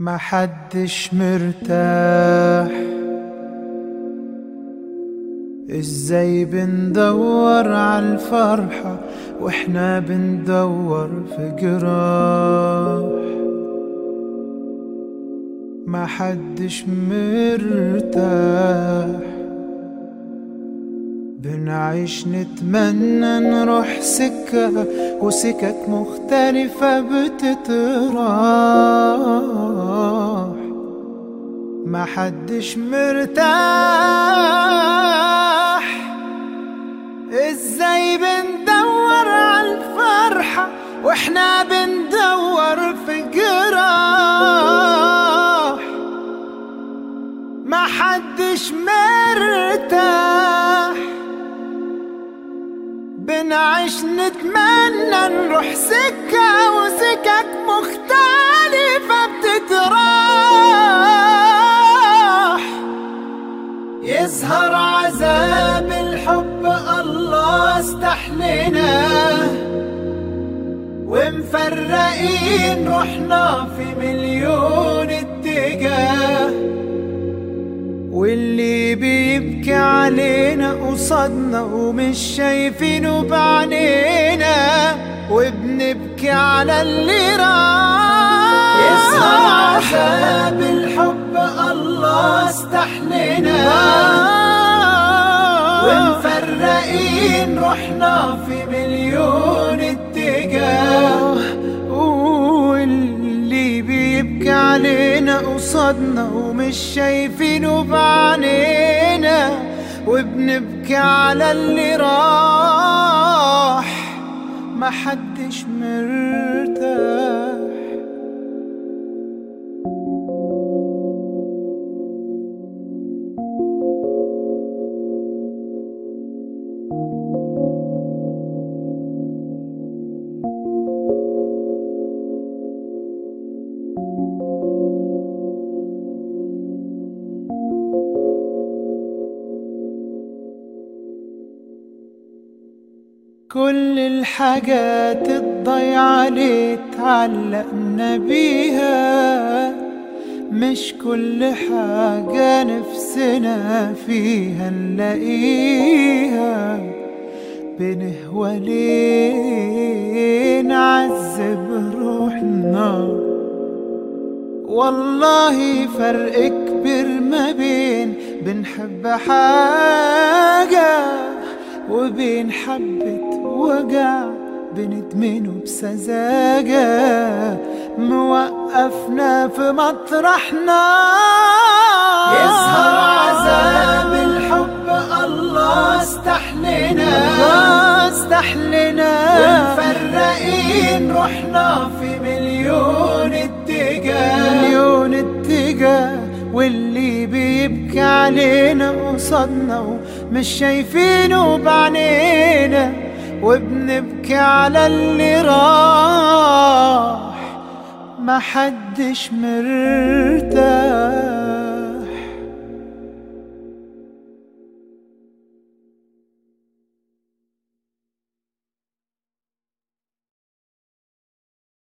محدش مرتاح. ازاي بندور عالفرحة واحنا بندور في جراح؟ محدش مرتاح. بنعيش نتمنى نروح سكة، وسكك مختلفة بتتراح. ما حدش مرتاح. ازاي بندور عالفرحة واحنا بندور في جراح ما حدش مرتاح. بنعيش نتمنى نروح سكة وسكك مختلفة بتتراح. يظهر عذاب الحب الله استحلنا ومفرقين روحنا في مليون اتجاه. علينا قصادنا ومش شايفينه بعينينا وبنبكي على اللي راح يظهر عذاب الحب الله استحلنا ومفرقين روحنا في مليون اتجاه بيبكي علينا قصادنا ومش شايفينه بعينينا وبنبكي على اللي راح محدش مرتاح كل الحاجات الضيعة اللي اتعلقنا بيها. مش كل حاجة نفسنا فيها نلاقيها. بنهوى ليه نعذب روحنا؟ والله فرق كبير ما بين بنحب حاجة وبين حبة وجع بندمنه بسذاجة موقفنا في مطرحنا. يظهر عذاب الحب الله استحلنا استحلنا ومفرقين روحنا في مليون اتجاه مليون اتجاه واللي بيبكي علينا قصادنا ومش شايفينه بعينينا وبنبكي على اللي راح ما حدش مرتاح.